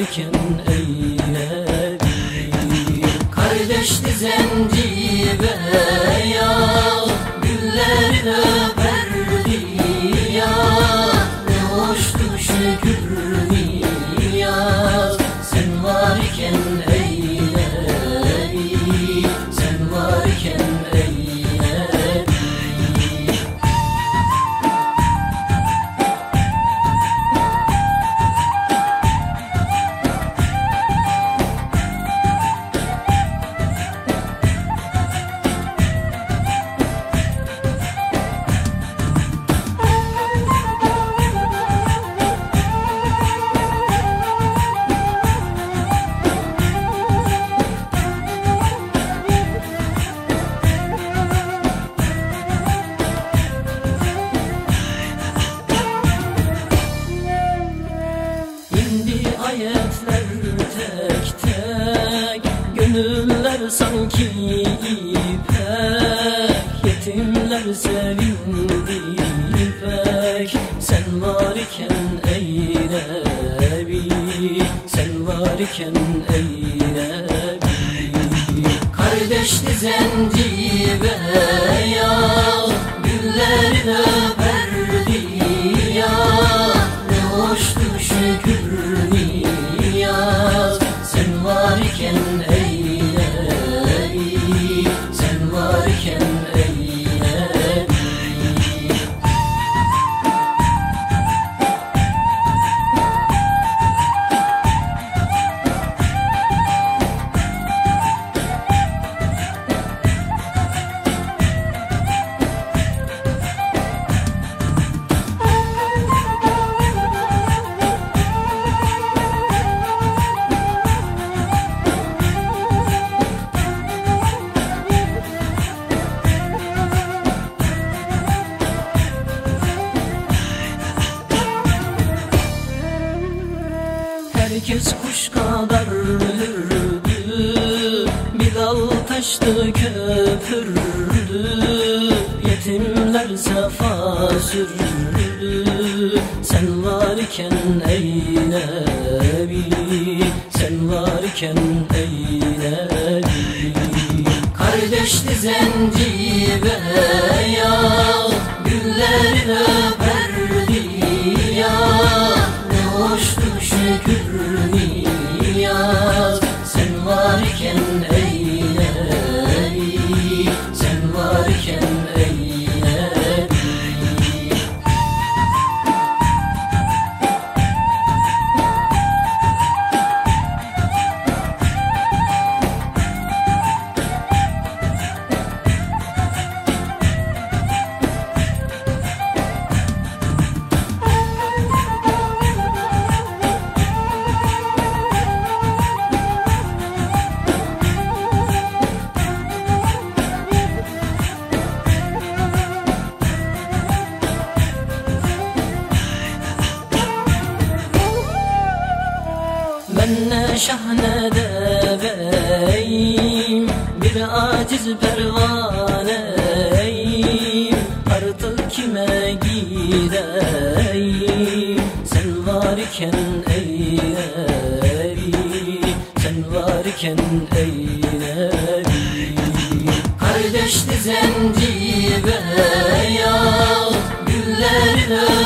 varken ey nebi Kardeşti zencibe ya Güller ayetler tek tek Gönüller sanki ipek. Yetimler sevindi ipek. Sen varken ey Nebi Sen varken ey Nebi Kardeşti zencibe ya Güller öperdi Herkes kuş kadar hürdü Bilal taştı köpürdü. Yetimler sefa sürdü. Sen varken ey Nebi Sen varken ey Nebi Kardeşti zencibe ya Güller öperdi Ben ne şahne deveyim. Bir aciz pervaneyim Artık kime gideyim? Sen varken ey nebi Sen varken ey nebi Kardeşti zencibe ya. Güller